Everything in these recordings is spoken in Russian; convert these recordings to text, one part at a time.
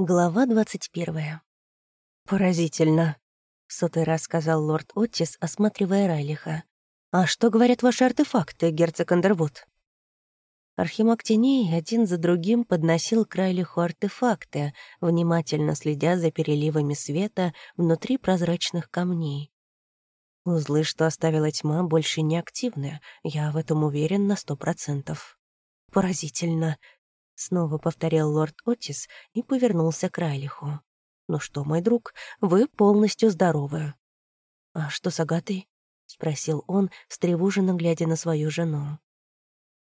Глава двадцать первая. «Поразительно», — в сотый раз сказал лорд Оттис, осматривая Райлиха. «А что говорят ваши артефакты, герцог Андервуд?» Архимаг Теней один за другим подносил к Райлиху артефакты, внимательно следя за переливами света внутри прозрачных камней. Узлы, что оставила тьма, больше не активны, я в этом уверен на сто процентов. «Поразительно», Снова повторил лорд Отис и повернулся к Райлиху. «Ну что, мой друг, вы полностью здоровы». «А что с Агатой?» — спросил он, встревоженно глядя на свою жену.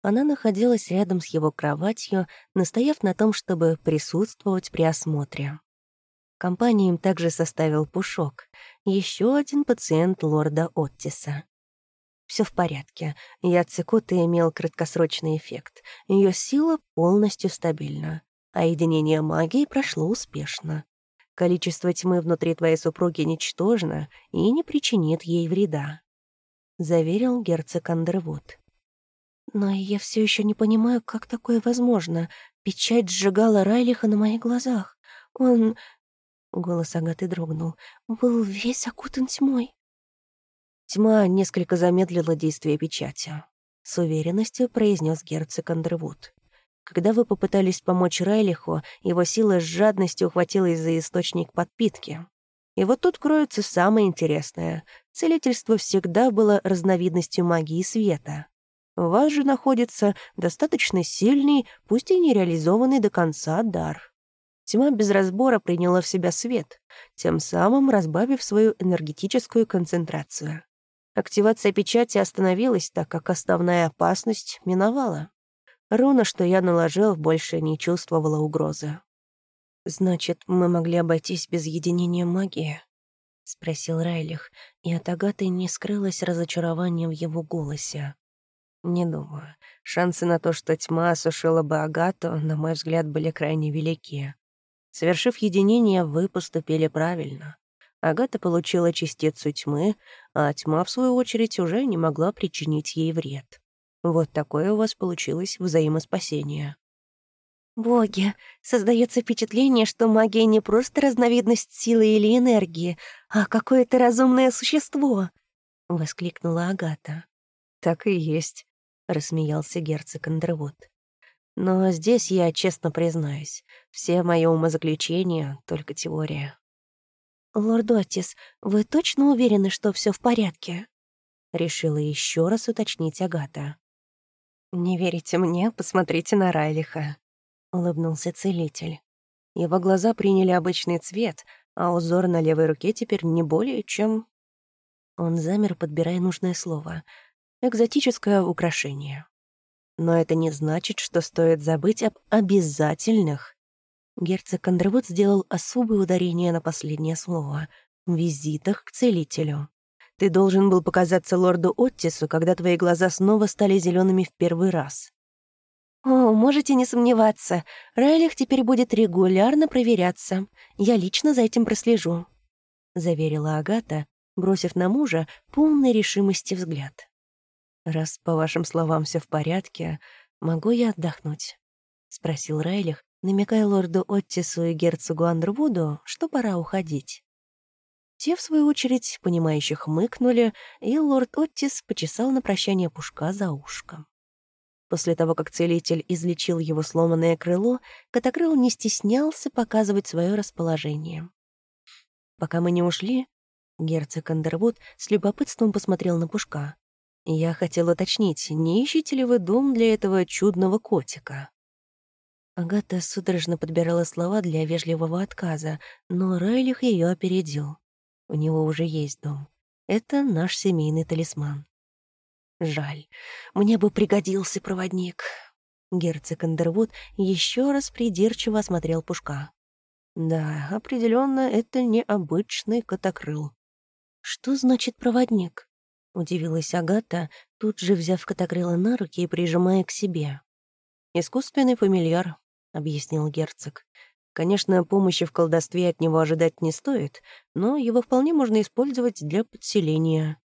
Она находилась рядом с его кроватью, настояв на том, чтобы присутствовать при осмотре. Компанию им также составил Пушок, еще один пациент лорда Оттиса. Все в порядке. Яд цикоты имел краткосрочный эффект. Ее сила полностью стабильна. А единение магии прошло успешно. Количество тьмы внутри твоей супруги ничтожно и не причинит ей вреда», — заверил герцог Андервуд. «Но я все еще не понимаю, как такое возможно. Печать сжигала Райлиха на моих глазах. Он...» — голос Агаты дрогнул. «Был весь окутан тьмой». Тьма несколько замедлила действие печати. С уверенностью произнес герцог Андервуд. Когда вы попытались помочь Райлиху, его сила с жадностью ухватилась за источник подпитки. И вот тут кроется самое интересное. Целительство всегда было разновидностью магии света. У вас же находится достаточно сильный, пусть и не реализованный до конца дар. Тьма без разбора приняла в себя свет, тем самым разбавив свою энергетическую концентрацию. Активация печати остановилась, так как основная опасность миновала. Руна, что я наложил, больше не чувствовала угрозы. «Значит, мы могли обойтись без единения магии?» — спросил Райлих, и от Агаты не скрылось разочарование в его голосе. «Не думаю. Шансы на то, что тьма осушила бы Агату, на мой взгляд, были крайне велики. Совершив единение, вы поступили правильно. Агата получила частицу тьмы, а тьма, в свою очередь, уже не могла причинить ей вред. Вот такое у вас получилось взаимоспасение. «Боги, создается впечатление, что магия не просто разновидность силы или энергии, а какое-то разумное существо!» — воскликнула Агата. «Так и есть», — рассмеялся герцог Андервуд. «Но здесь я честно признаюсь, все мои умозаключения — только теория. «Лорд Отис, вы точно уверены, что все в порядке?» Решила еще раз уточнить Агата. «Не верите мне? Посмотрите на Райлиха», — улыбнулся целитель. Его глаза приняли обычный цвет, а узор на левой руке теперь не более чем... Он замер, подбирая нужное слово. «Экзотическое украшение». Но это не значит, что стоит забыть об обязательных Герцог Андервуд сделал особое ударение на последнее слово — визитах к целителю. Ты должен был показаться лорду Оттису, когда твои глаза снова стали зелеными в первый раз. «О, можете не сомневаться. Райлих теперь будет регулярно проверяться. Я лично за этим прослежу», — заверила Агата, бросив на мужа полной решимости взгляд. «Раз, по вашим словам, все в порядке, могу я отдохнуть?» — спросил Райлих, намекая лорду Оттису и герцогу Андервуду, что пора уходить. Те, в свою очередь, понимающе хмыкнули, и лорд Оттис почесал на прощание пушка за ушком. После того, как целитель излечил его сломанное крыло, Котокрыл не стеснялся показывать свое расположение. Пока мы не ушли, герцог Андервуд с любопытством посмотрел на пушка. Я хотел уточнить, не ищете ли вы дом для этого чудного котика? Агата судорожно подбирала слова для вежливого отказа, но Райлих ее опередил. У него уже есть дом. Это наш семейный талисман. Жаль, мне бы пригодился проводник. Герцог Андервуд еще раз придирчиво осмотрел Пушка. Да, определенно, это необычный котокрыл. Что значит проводник? Удивилась Агата, тут же взяв котокрыла на руки и прижимая к себе. «Искусственный фамильяр», — объяснил герцог. «Конечно, помощи в колдовстве от него ожидать не стоит, но его вполне можно использовать для подселения».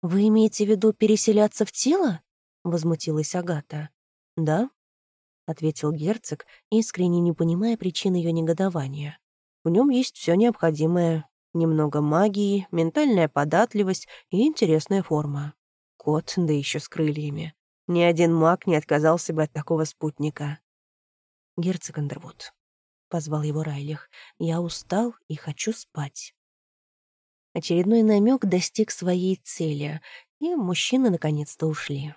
«Вы имеете в виду переселяться в тело?» — возмутилась Агата. «Да», — ответил герцог, искренне не понимая причин ее негодования. «В нем есть все необходимое. Немного магии, ментальная податливость и интересная форма. Кот, да еще с крыльями. Ни один маг не отказался бы от такого спутника». «Герцог Андервуд», — позвал его Райлих, — «я устал и хочу спать». Очередной намек достиг своей цели, и мужчины наконец-то ушли.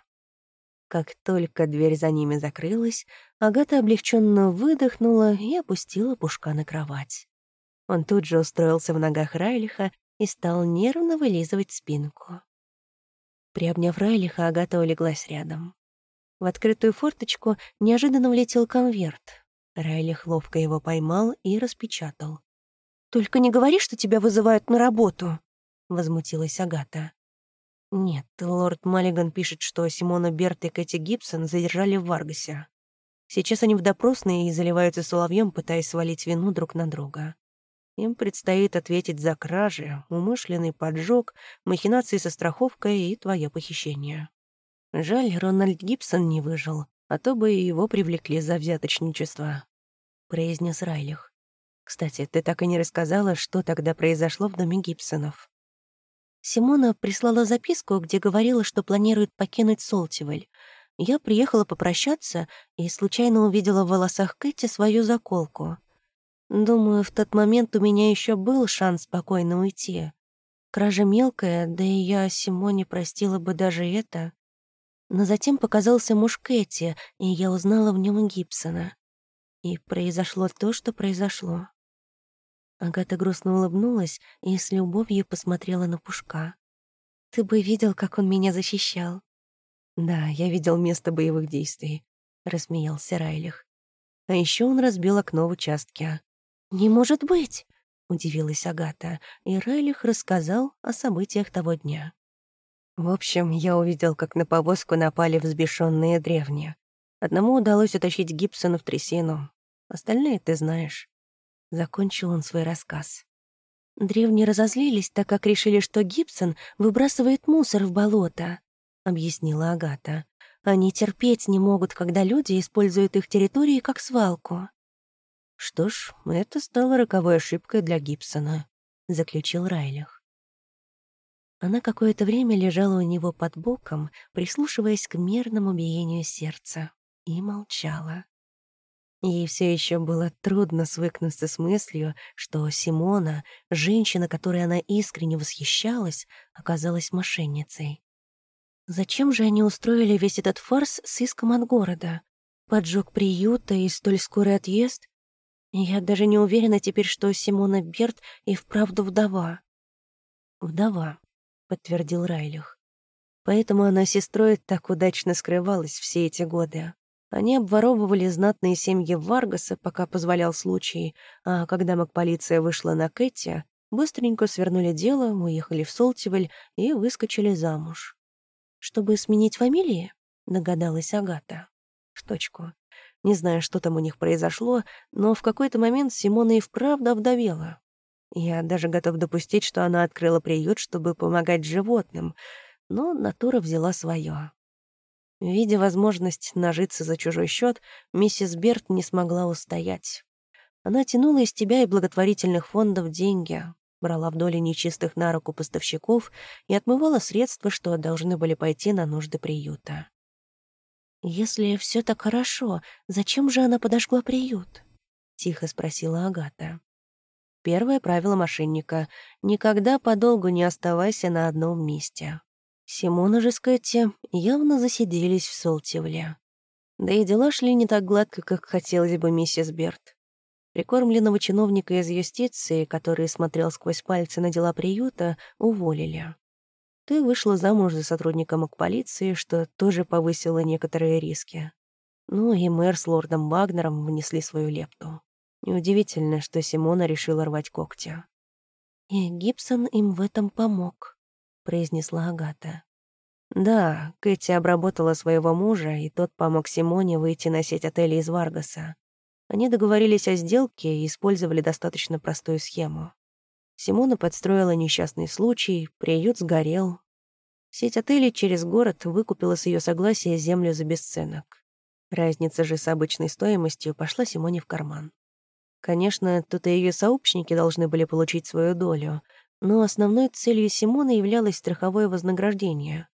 Как только дверь за ними закрылась, Агата облегченно выдохнула и опустила Пушка на кровать. Он тут же устроился в ногах Райлиха и стал нервно вылизывать спинку. Приобняв Райлиха, Агата улеглась рядом. В открытую форточку неожиданно влетел конверт. Райлих ловко его поймал и распечатал. «Только не говори, что тебя вызывают на работу!» — возмутилась Агата. Нет, лорд Маллиган пишет, что Симона Берт и Кэти Гибсон задержали в Варгасе. Сейчас они в допросной и заливаются соловьем, пытаясь свалить вину друг на друга. Им предстоит ответить за кражи, умышленный поджог, махинации со страховкой и твое похищение. Жаль, Рональд Гибсон не выжил, а то бы и его привлекли за взяточничество», — произнес Райлих. «Кстати, ты так и не рассказала, что тогда произошло в доме Гибсонов». Симона прислала записку, где говорила, что планирует покинуть Солтивель. Я приехала попрощаться и случайно увидела в волосах Кэти свою заколку. Думаю, в тот момент у меня еще был шанс спокойно уйти. Кража мелкая, да и я Симоне простила бы даже это. Но затем показался муж Кэти, и я узнала в нем Гибсона. И произошло то, что произошло. Агата грустно улыбнулась и с любовью посмотрела на Пушка. «Ты бы видел, как он меня защищал». «Да, я видел место боевых действий», — рассмеялся Райлих. А еще он разбил окно в участке. «Не может быть!» — удивилась Агата, и Райлих рассказал о событиях того дня. В общем, я увидел, как на повозку напали взбешенные древние. Одному удалось утащить Гибсона в трясину. Остальные ты знаешь. Закончил он свой рассказ. Древние разозлились, так как решили, что Гибсон выбрасывает мусор в болото, объяснила Агата. Они терпеть не могут, когда люди используют их территории как свалку. Что ж, это стало роковой ошибкой для Гибсона, заключил Райлих. Она какое-то время лежала у него под боком, прислушиваясь к мерному биению сердца, и молчала. Ей все еще было трудно свыкнуться с мыслью, что Симона, женщина, которой она искренне восхищалась, оказалась мошенницей. Зачем же они устроили весь этот фарс с иском от города? Поджог приюта и столь скорый отъезд? Я даже не уверена теперь, что Симона Берт и вправду вдова. «Вдова», — подтвердил Райлих. «Поэтому она сестрой так удачно скрывалась все эти годы. Они обворовывали знатные семьи Варгаса, пока позволял случай, а когда полиция вышла на Кэти, быстренько свернули дело, уехали в Солтивель и выскочили замуж. «Чтобы сменить фамилии?» — догадалась Агата. В точку. Не знаю, что там у них произошло, но в какой-то момент Симона и вправду овдовела. Я даже готов допустить, что она открыла приют, чтобы помогать животным, но натура взяла свое. Видя возможность нажиться за чужой счет, миссис Берт не смогла устоять. Она тянула из тебя и благотворительных фондов деньги, брала в доли нечистых на руку поставщиков и отмывала средства, что должны были пойти на нужды приюта. «Если все так хорошо, зачем же она подожгла приют?» — тихо спросила Агата. Первое правило мошенника — никогда подолгу не оставайся на одном месте. Симона же с Кэти явно засиделись в Солтивле. Да и дела шли не так гладко, как хотелось бы миссис Берт. Прикормленного чиновника из юстиции, который смотрел сквозь пальцы на дела приюта, уволили. Ты вышла замуж за сотрудника МакПолиции, что тоже повысило некоторые риски. Ну и мэр с лордом Вагнером внесли свою лепту. Неудивительно, что Симона решила рвать когти. И Гибсон им в этом помог. — произнесла Агата. «Да, Кэти обработала своего мужа, и тот помог Симоне выйти на сеть отелей из Варгаса. Они договорились о сделке и использовали достаточно простую схему. Симона подстроила несчастный случай, приют сгорел. Сеть отелей через город выкупила с ее согласия землю за бесценок. Разница же с обычной стоимостью пошла Симоне в карман. Конечно, тут и ее сообщники должны были получить свою долю, но основной целью Симона являлось страховое вознаграждение.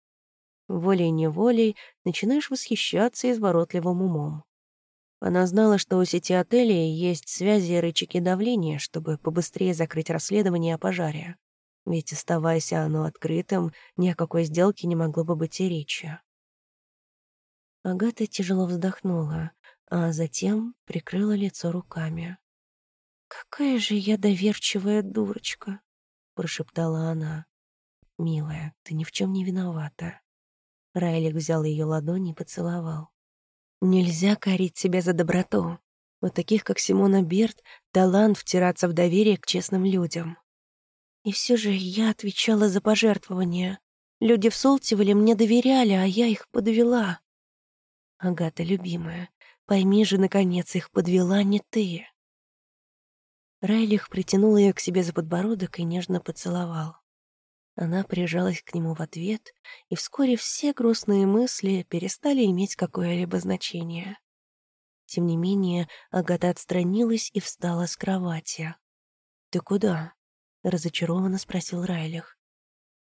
Волей-неволей начинаешь восхищаться изворотливым умом. Она знала, что у сети отелей есть связи и рычаги давления, чтобы побыстрее закрыть расследование о пожаре. Ведь, оставаясь оно открытым, ни о какой сделке не могло бы быть и речи. Агата тяжело вздохнула, а затем прикрыла лицо руками. «Какая же я доверчивая дурочка!» — прошептала она. «Милая, ты ни в чем не виновата». Райлик взял ее ладони и поцеловал. Нельзя корить себя за доброту. У таких, как Симона Берт, талант втираться в доверие к честным людям. И все же я отвечала за пожертвования. Люди в Солтивале мне доверяли, а я их подвела. Агата, любимая, пойми же, наконец, их подвела не ты. Райлих притянул ее к себе за подбородок и нежно поцеловал. Она прижалась к нему в ответ, и вскоре все грустные мысли перестали иметь какое-либо значение. Тем не менее, Агата отстранилась и встала с кровати. «Ты куда?» — разочарованно спросил Райлих.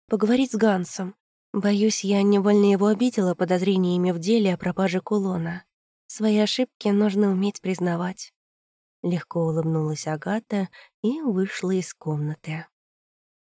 «Поговорить с Гансом. Боюсь, я невольно его обидела подозрениями в деле о пропаже кулона. Свои ошибки нужно уметь признавать». Легко улыбнулась Агата и вышла из комнаты.